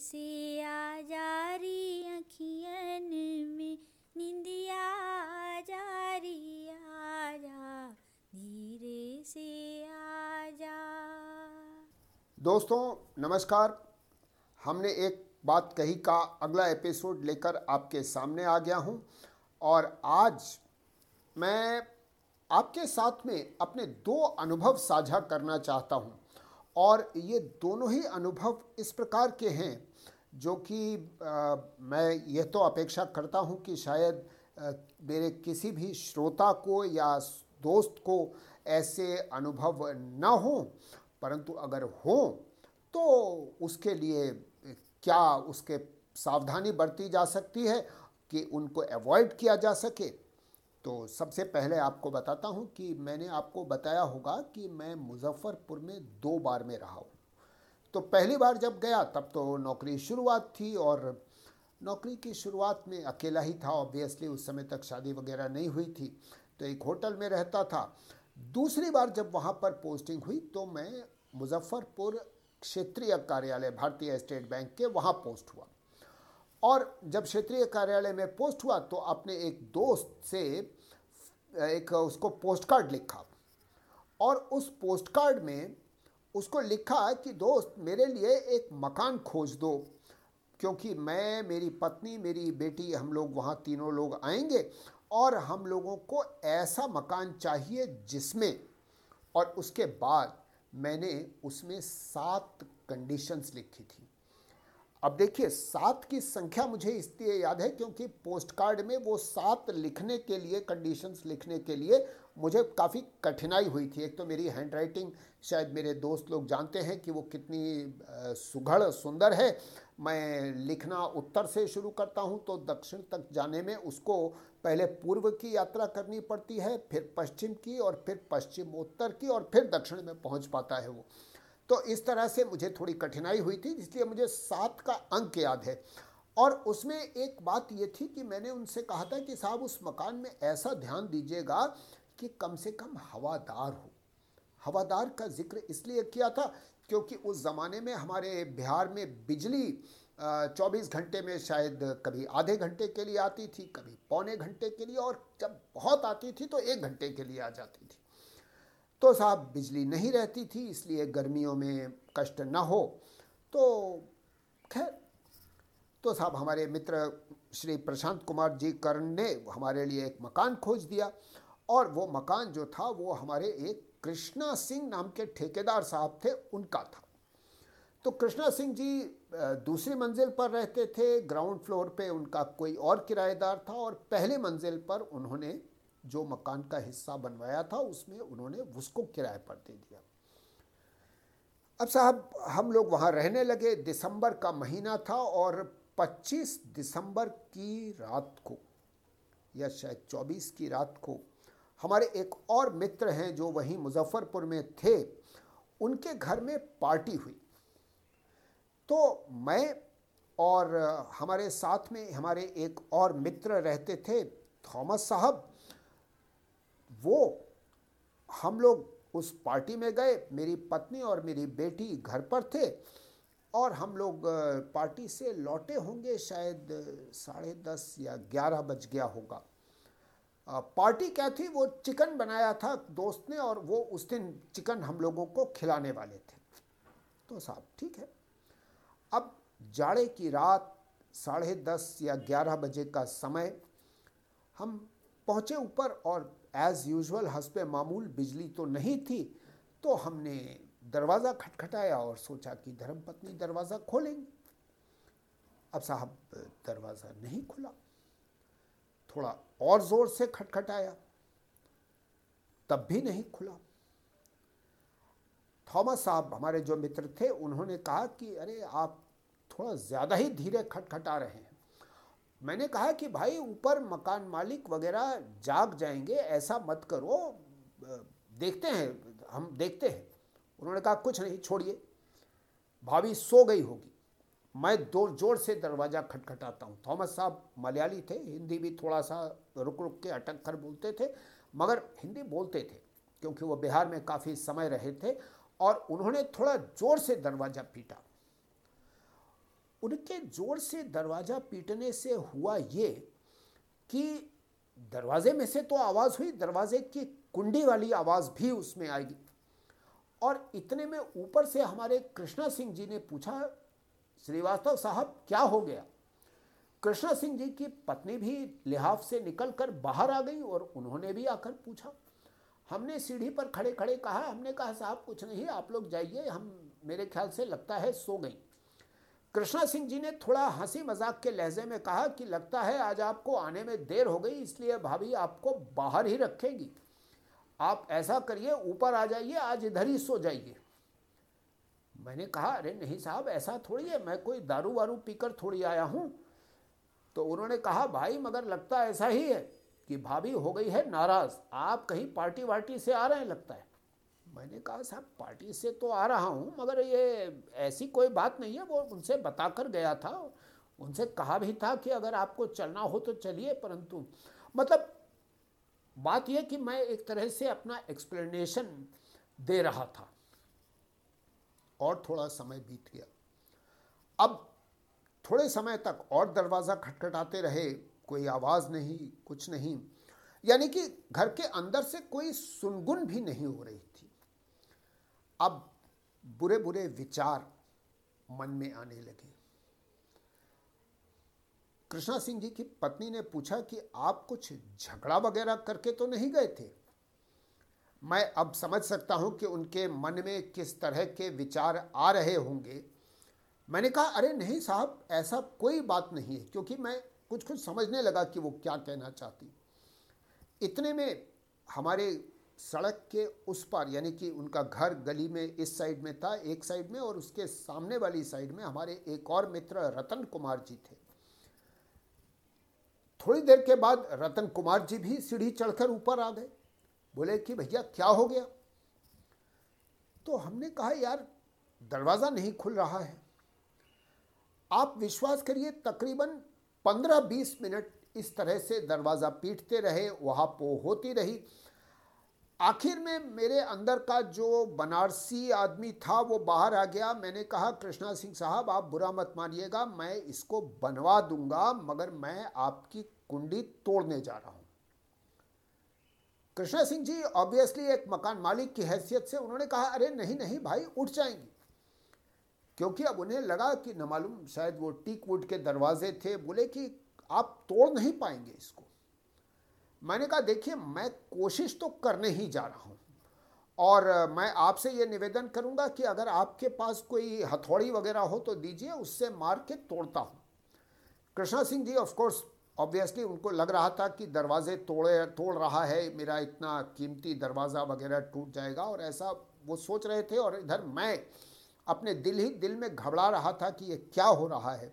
से आ जा री अखियन में निंदिया आ जा री, आ जा, धीरे से आ जा। दोस्तों, नमस्कार। हमने एक बात कही का अगला एपिसोड लेकर आपके सामने आ गया हूँ। और आज मैं आपके साथ में अपने दो अनुभव साझा करना चाहता हूँ। और ये दोनों ही अनुभव इस प्रकार के हैं जो कि मैं ये तो अपेक्षा करता हूँ कि शायद मेरे किसी भी श्रोता को या दोस्त को ऐसे अनुभव न हो, परंतु अगर हो तो उसके लिए क्या उसके सावधानी बरती जा सकती है कि उनको अवॉइड किया जा सके? तो सबसे पहले आपको बताता हूँ कि मैंने आपको बताया होगा कि मैं मुजफ्फ़रपुर में दो बार में रहा हूँ। तो पहली बार जब गया, तब तो नौकरी शुरुआत थी और नौकरी की शुरुआत में अकेला ही था ऑब्वियसली उस समय तक शादी वगैरह नहीं हुई थी तो एक होटल में रहता था। दूसरी बार जब वहाँ पर पोस्टिंग हुई तो मैं मुजफ्फ़रपुर क्षेत्रीय कार्यालय, भारतीय स्टेट बैंक के वहाँ पोस्ट हुआ। और जब क्षेत्रीय कार्यालय में पोस्ट हुआ तो अपने एक दोस्त से एक उसको पोस्ट कार्ड लिखा और उस पोस्ट कार्ड में उसको लिखा कि, दोस्त, मेरे लिए एक मकान खोज दो, क्योंकि मैं, मेरी पत्नी, मेरी बेटी, हम लोग वहाँ तीनों लोग आएँगे और हम लोगों को ऐसा मकान चाहिए जिसमें और उसके बाद मैंने उसमें सात कंडीशंस लिखी थी। अब देखिए, सात की संख्या मुझे इसलिए याद है क्योंकि पोस्ट कार्ड में वो सात लिखने के लिए कंडीशंस लिखने के लिए मुझे काफ़ी कठिनाई हुई थी। एक तो मेरी हैंड राइटिंग शायद मेरे दोस्त लोग जानते हैं कि वो कितनी सुघड़, सुंदर है। मैं लिखना उत्तर से शुरू करता हूँ तो दक्षिण तक जाने में उसको पहले पूर्व की यात्रा करनी पड़ती है, फिर पश्चिम की और फिर पश्चिम उत्तर की और फिर दक्षिण में पहुँच पाता है वो। तो इस तरह से मुझे थोड़ी कठिनाई हुई थी इसलिए मुझे सात का अंक याद है। और उसमें एक बात ये थी कि मैंने उनसे कहा था कि साहब, उस मकान में ऐसा ध्यान दीजिएगा कि कम से कम हवादार हो। हवादार का ज़िक्र इसलिए किया था क्योंकि उस ज़माने में हमारे बिहार में बिजली 24 घंटे में शायद कभी आधे घंटे के लिए आती थी, कभी पौने घंटे के लिए, और जब बहुत आती थी तो एक घंटे के लिए आ जाती थी। तो साहब बिजली नहीं रहती थी, इसलिए गर्मियों में कष्ट ना हो। तो खैर तो साहब हमारे मित्र श्री प्रशांत कुमार जी कर्ण ने हमारे लिए एक मकान खोज दिया और वो मकान जो था, वो हमारे एक कृष्णा सिंह नाम के ठेकेदार साहब थे, उनका था। तो कृष्णा सिंह जी दूसरी मंजिल पर रहते थे, ग्राउंड फ्लोर पे उनका कोई और किराएदार था और पहले मंजिल पर उन्होंने जो मकान का हिस्सा बनवाया था, उसमें उन्होंने उसको किराए पर दे दिया। अब साहब, हम लोग वहाँ रहने लगे। दिसंबर का महीना था और 25 दिसंबर की रात को, या शायद 24 की रात को, हमारे एक और मित्र हैं जो वहीं मुजफ्फरपुर में थे, उनके घर में पार्टी हुई। तो मैं और हमारे साथ में हमारे एक और मित्र रहते थे, थॉमस साहब वो हम लोग उस पार्टी में गए, मेरी पत्नी और मेरी बेटी घर पर थे और हम लोग पार्टी से लौटे होंगे शायद साढ़े दस या ग्यारह बज गया होगा। पार्टी क्या थी? वो चिकन बनाया था दोस्त ने और वो उस दिन चिकन हम लोगों को खिलाने वाले थे। तो साहब, ठीक है। अब जाड़े की रात साढ़े दस या ग्यारह बजे का समय, हम पहुँचे ऊपर और एज़ यूजल हंसपे मामूल बिजली तो नहीं थी तो हमने दरवाज़ा खटखटाया और सोचा कि धर्मपत्नी दरवाज़ा खोलेंगे। अब साहब, दरवाज़ा नहीं खुला। थोड़ा और ज़ोर से खटखटाया, तब भी नहीं खुला। थॉमस साहब, हमारे जो मित्र थे, उन्होंने कहा कि अरे, आप थोड़ा ज़्यादा ही धीरे खटखटा रहे हैं। मैंने कहा कि भाई, ऊपर मकान मालिक वगैरह जाग जाएँगे, ऐसा मत करो। देखते हैं, हम देखते हैं। उन्होंने कहा, कुछ नहीं, छोड़िए। भाभी सो गई होगी। मैं दो ज़ोर से दरवाज़ा खटखटाता हूँ। थॉमस साहब मलयाली थे, हिंदी भी थोड़ा सा रुक रुक के अटक कर बोलते थे, मगर हिंदी बोलते थे, क्योंकि वो बिहार में काफ़ी समय रहे थे और उन्होंने थोड़ा ज़ोर से दरवाज़ा पीटा। उनके ज़ोर से दरवाज़ा पीटने से हुआ ये कि दरवाजे में से तो आवाज़ हुई, दरवाजे की कुंडी वाली आवाज़ भी उसमें आएगी। और इतने में ऊपर से हमारे कृष्णा सिंह जी ने पूछा, श्रीवास्तव साहब, क्या हो गया? कृष्णा सिंह जी की पत्नी भी लिहाफ से निकलकर बाहर आ गई और उन्होंने भी आकर पूछा। हमने सीढ़ी पर खड़े खड़े कहा, हमने कहा, साहब, कुछ नहीं, आप लोग जाइए, हम, मेरे ख्याल से लगता है सो गई। कृष्णा सिंह जी ने थोड़ा हँसी मज़ाक के लहजे में कहा कि लगता है आज आपको आने में देर हो गई, इसलिए भाभी आपको बाहर ही रखेंगी। आप ऐसा करिए, ऊपर आ जाइए, आज इधर ही सो जाइए। मैंने कहा, अरे नहीं साहब, ऐसा थोड़ी है, मैं कोई दारू वारू पीकर थोड़ी आया हूँ। तो उन्होंने कहा, भाई, मगर लगता ऐसा ही है कि भाभी हो गई है नाराज़। आप कहीं पार्टी वार्टी से आ रहे हैं, लगता है। मैंने कहा, साहब, पार्टी से तो आ रहा हूँ, मगर ये ऐसी कोई बात नहीं है, वो उनसे बताकर गया था, उनसे कहा भी था कि अगर आपको चलना हो तो चलिए, परंतु मतलब बात यह कि मैं एक तरह से अपना एक्सप्लेनेशन दे रहा था, और थोड़ा समय बीत गया। अब थोड़े समय तक और दरवाज़ा खटखटाते रहे, कोई आवाज़ नहीं, कुछ नहीं, यानी कि घर के अंदर से कोई सुनगुन भी नहीं हो रही अब बुरे बुरे विचार मन में आने लगे। कृष्णा सिंह जी की पत्नी ने पूछा कि आप कुछ झगड़ा वगैरह करके तो नहीं गए थे? मैं अब समझ सकता हूँ कि उनके मन में किस तरह के विचार आ रहे होंगे। मैंने कहा, अरे नहीं साहब, ऐसा कोई बात नहीं है, क्योंकि मैं कुछ कुछ समझने लगा कि वो क्या कहना चाहती। इतने में हमारे सड़क के उस पार, यानी कि उनका घर गली में इस साइड में था, एक साइड में, और उसके सामने वाली साइड में हमारे एक और मित्र रतन कुमार जी थे। थोड़ी देर के बाद रतन कुमार जी भी सीढ़ी चढ़कर ऊपर आ गए। बोले कि भैया, क्या हो गया? तो हमने कहा, यार, दरवाज़ा नहीं खुल रहा है। आप विश्वास करिए, तकरीबन पंद्रह बीस मिनट इस तरह से दरवाज़ा पीटते रहे, वहाँ पो होती रही। आखिर में मेरे अंदर का जो बनारसी आदमी था, वो बाहर आ गया। मैंने कहा, कृष्णा सिंह साहब, आप बुरा मत मानिएगा, मैं इसको बनवा दूँगा, मगर मैं आपकी कुंडी तोड़ने जा रहा हूँ। कृष्णा सिंह जी ऑब्वियसली एक मकान मालिक की हैसियत से उन्होंने कहा, अरे नहीं नहीं भाई, उठ जाएँगी। क्योंकि अब उन्हें लगा कि न मालूम, शायद वो टीक वुड के दरवाजे थे, बोले कि आप तोड़ नहीं पाएँगे इसको। मैंने कहा, देखिए, मैं कोशिश तो करने ही जा रहा हूँ और मैं आपसे ये निवेदन करूँगा कि अगर आपके पास कोई हथौड़ी वगैरह हो तो दीजिए, उससे मार के तोड़ता हूँ। Krishna Singh ji of course obviously उनको लग रहा था कि दरवाजे तोड़े, तोड़ रहा है, मेरा इतना कीमती दरवाज़ा वगैरह टूट जाएगा और ऐसा वो सोच रहे थे और इधर मैं अपने दिल ही दिल में घबरा रहा था कि ये क्या हो रहा है।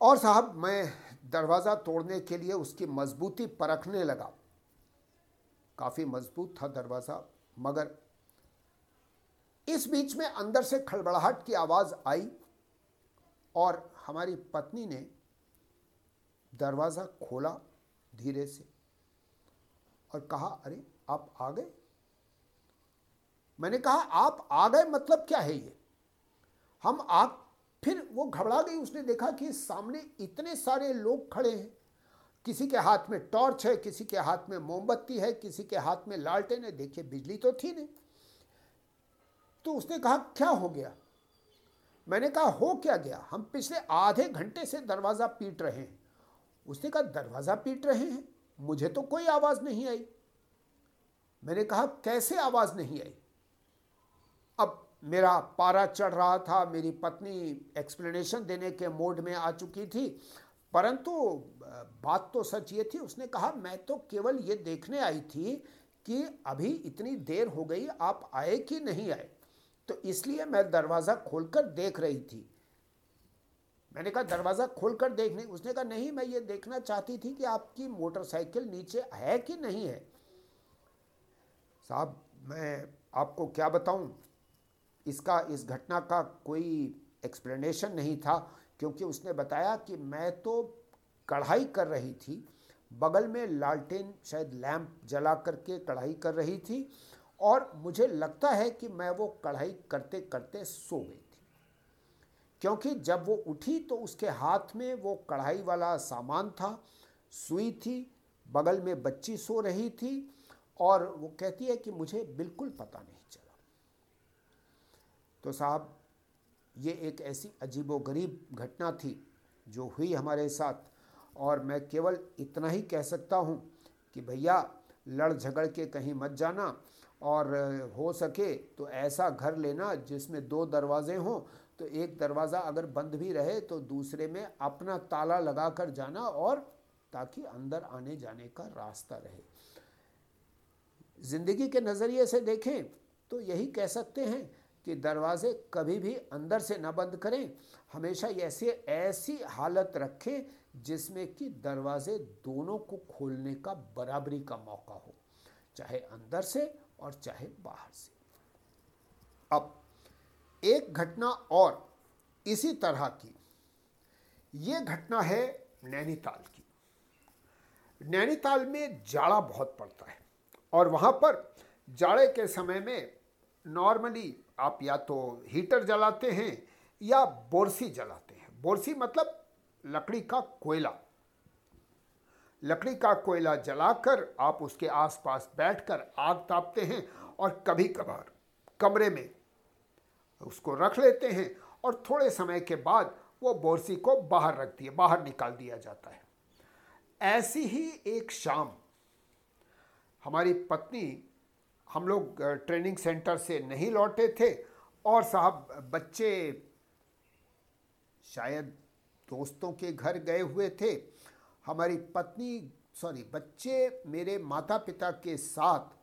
और साहब, मैं दरवाज़ा तोड़ने के लिए उसकी मजबूती परखने लगा। काफ़ी मज़बूत था दरवाज़ा, मगर इस बीच में अंदर से खड़बड़ाहट की आवाज़ आई और हमारी पत्नी ने दरवाज़ा खोला धीरे से और कहा, अरे, आप आ गए? मैंने कहा, आप आ गए? मतलब क्या है ये? हम आप फिर वो घबरा गई। उसने देखा कि सामने इतने सारे लोग खड़े हैं। किसी के हाथ में टॉर्च है, किसी के हाथ में मोमबत्ती है, किसी के हाथ में लालटेन है। देखिए, बिजली तो थी नहीं। तो उसने कहा, क्या हो गया? मैंने कहा, हो क्या गया? हम पिछले आधे घंटे से दरवाज़ा पीट रहे हैं। उसने कहा, दरवाज़ा पीट रहे हैं? मुझे तो कोई आवाज़ नहीं आई। मैंने कहा, कैसे आवाज़ नहीं आई? अब मेरा पारा चढ़ रहा था, मेरी पत्नी एक्सप्लेनेशन देने के मोड में आ चुकी थी। परंतु बात तो सच ये थी, उसने कहा, मैं तो केवल ये देखने आई थी कि अभी इतनी देर हो गई, आप आए कि नहीं आए? तो इसलिए मैं दरवाज़ा खोलकर देख रही थी। मैंने कहा, दरवाज़ा खोलकर देखने? उसने कहा, नहीं, मैं ये देखना चाहती थी कि आपकी मोटरसाइकिल नीचे है कि नहीं है? साहब, मैं आपको क्या बताऊँ? इसका, इस घटना का कोई एक्सप्लेनेशन नहीं था, क्योंकि उसने बताया कि मैं तो कढ़ाई कर रही थी, बगल में लालटेन शायद लैंप जला करके कढ़ाई कर रही थी, और मुझे लगता है कि मैं वो कढ़ाई करते करते सो गई थी। क्योंकि जब वो उठी तो उसके हाथ में वो कढ़ाई वाला सामान था, सुई थी, बगल में बच्ची सो रही थी, और वो कहती है कि मुझे बिल्कुल पता नहीं चला। तो साहब, ये एक ऐसी अजीबोगरीब घटना थी जो हुई हमारे साथ। और मैं केवल इतना ही कह सकता हूँ कि भैया लड़ झगड़ के कहीं मत जाना और हो सके तो ऐसा घर लेना जिसमें दो दरवाजे हों। तो एक दरवाज़ा अगर बंद भी रहे तो दूसरे में अपना ताला लगा कर जाना और ताकि अंदर आने जाने का रास्ता रहे। ज़िंदगी के नज़रिए से देखें तो यही कह सकते हैं कि दरवाजे कभी भी अंदर से न बंद करें। हमेशा ऐसे, ऐसी हालत रखें जिसमें कि दरवाजे दोनों को खोलने का बराबरी का मौका हो, चाहे अंदर से और चाहे बाहर से। अब एक घटना और इसी तरह की। ये घटना है नैनीताल की। नैनीताल में जाड़ा बहुत पड़ता है और वहाँ पर जाड़े के समय में नॉर्मली आप या तो हीटर जलाते हैं या बोरसी जलाते हैं। बोरसी मतलब लकड़ी का कोयला। लकड़ी का कोयला जलाकर आप उसके आसपास बैठकर आग तापते हैं और कभी कभार कमरे में उसको रख लेते हैं और थोड़े समय के बाद वो बोरसी को बाहर रख दिए, बाहर निकाल दिया जाता है। ऐसी ही एक शाम हमारी पत्नी हम लोग ट्रेनिंग सेंटर से नहीं लौटे थे और साहब, बच्चे शायद दोस्तों के घर गए हुए थे। हमारी पत्नी, सॉरी, बच्चे मेरे माता पिता के साथ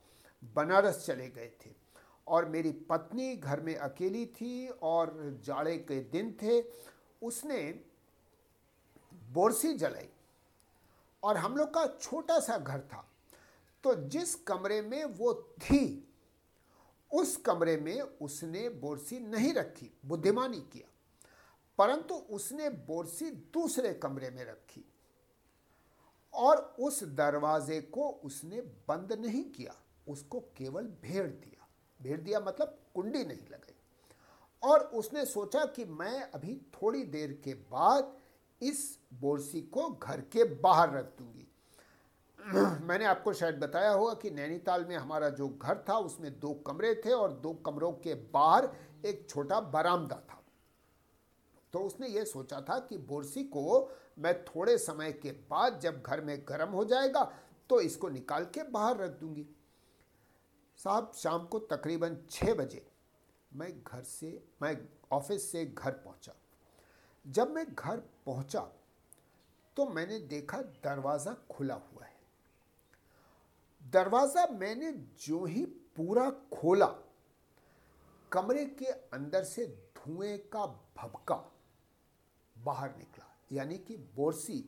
बनारस चले गए थे और मेरी पत्नी घर में अकेली थी और जाड़े के दिन थे। उसने बोरसी जलाई और हम लोग का छोटा सा घर था। तो जिस कमरे में वो थी, उस कमरे में उसने बोरसी नहीं रखी, बुद्धिमानी किया। परंतु उसने बोरसी दूसरे कमरे में रखी और उस दरवाजे को उसने बंद नहीं किया, उसको केवल भेड़ दिया। भेड़ दिया मतलब कुंडी नहीं लगाई। और उसने सोचा कि मैं अभी थोड़ी देर के बाद इस बोरसी को घर के बाहर रख दूँगी। मैंने आपको शायद बताया होगा कि नैनीताल में हमारा जो घर था, उसमें दो कमरे थे और दो कमरों के बाहर एक छोटा बरामदा था। तो उसने ये सोचा था कि बोरसी को मैं थोड़े समय के बाद जब घर में गर्म हो जाएगा तो इसको निकाल के बाहर रख दूँगी। साहब, शाम को तकरीबन छः बजे मैं घर से, मैं ऑफ़िस से घर पहुँचा। जब मैं घर पहुँचा तो मैंने देखा दरवाज़ा खुला हुआ है। दरवाज़ा मैंने जो ही पूरा खोला, कमरे के अंदर से धुएँ का भबका बाहर निकला। यानी कि बोरसी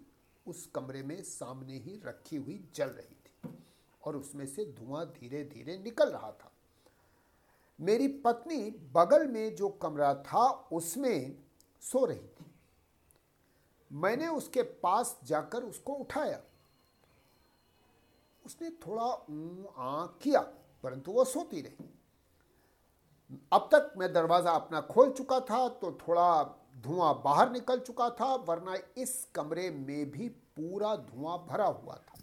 उस कमरे में सामने ही रखी हुई जल रही थी और उसमें से धुआँ धीरे धीरे निकल रहा था। मेरी पत्नी बगल में जो कमरा था, उसमें सो रही थी। मैंने उसके पास जाकर उसको उठाया। उसने थोड़ा आ किया, परंतु वह सोती रही। अब तक मैं दरवाज़ा अपना खोल चुका था तो थोड़ा धुआँ बाहर निकल चुका था, वरना इस कमरे में भी पूरा धुआँ भरा हुआ था।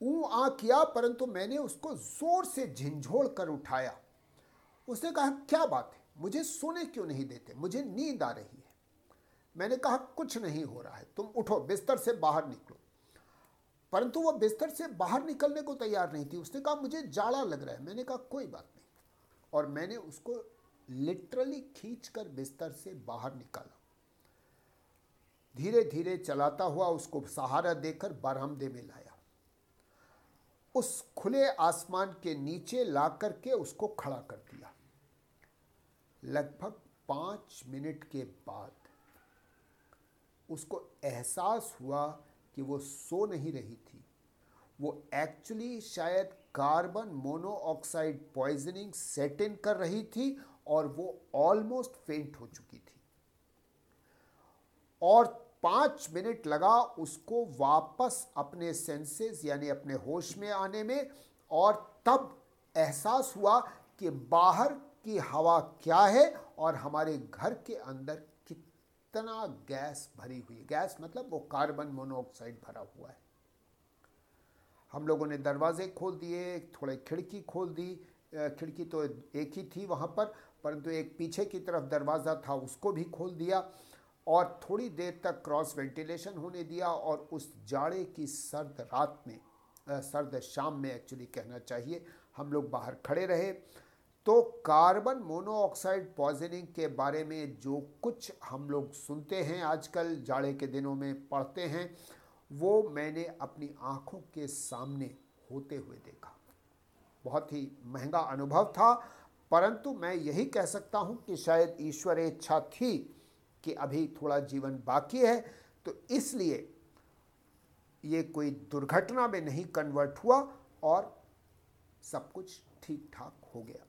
ऊ आ किया, परंतु मैंने उसको ज़ोर से झिंझोड़ कर उठाया। उसने कहा, क्या बात है? मुझे सोने क्यों नहीं देते? मुझे नींद आ रही है। मैंने कहा, कुछ नहीं हो रहा है। तुम उठो, बिस्तर से बाहर निकलो। परंतु वह बिस्तर से बाहर निकलने को तैयार नहीं थी। उसने कहा, मुझे जाड़ा लग रहा है। मैंने कहा, कोई बात नहीं। और मैंने उसको लिटरली खींच कर बिस्तर से बाहर निकाला। धीरे धीरे चलाता हुआ उसको सहारा देकर बरामदे में लाया। उस खुले आसमान के नीचे ला करके उसको खड़ा कर दिया। लगभग पाँच मिनट के बाद उसको एहसास हुआ कि वो सो नहीं रही थी। वो एक्चुअली शायद carbon monoxide poisoning set in कर रही थी और वो ऑलमोस्ट फेंट हो चुकी थी। और पाँच मिनट लगा उसको वापस अपने सेंसेस यानी अपने होश में आने में और तब एहसास हुआ कि बाहर की हवा क्या है और हमारे घर के अंदर कितना गैस भरी हुई गैस मतलब वो कार्बन मोनोऑक्साइड भरा हुआ है। हम लोगों ने दरवाजे खोल दिए, थोड़े खिड़की खोल दी। खिड़की तो एक ही थी वहाँ पर, परंतु एक पीछे की तरफ़ दरवाज़ा था, उसको भी खोल दिया और थोड़ी देर तक क्रॉस वेंटिलेशन होने दिया और उस जाड़े की सर्द रात में सर्द शाम में एक्चुअली कहना चाहिए, हम लोग बाहर खड़े रहे। तो कार्बन मोनोऑक्साइड पॉइजनिंग के बारे में जो कुछ हम लोग सुनते हैं आजकल, जाड़े के दिनों में पढ़ते हैं, वो मैंने अपनी आँखों के सामने होते हुए देखा। बहुत ही महँगा अनुभव था, परंतु मैं यही कह सकता हूँ कि शायद ईश्वर इच्छा थी कि अभी थोड़ा जीवन बाकी है तो इसलिए ये कोई दुर्घटना में नहीं कन्वर्ट हुआ और सब कुछ ठीक ठाक हो गया।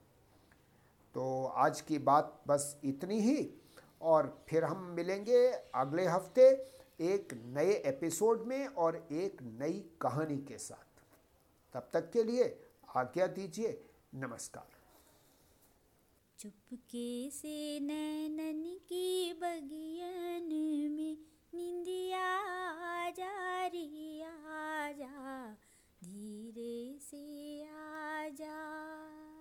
तो आज की बात बस इतनी ही और फिर हम मिलेंगे अगले हफ़्ते एक नए एपिसोड में और एक नई कहानी के साथ। तब तक के लिए आज्ञा दीजिए। नमस्कार। चुपके से नैनन की बगियन में निंदिया जा रही आ जा, धीरे से आ जा।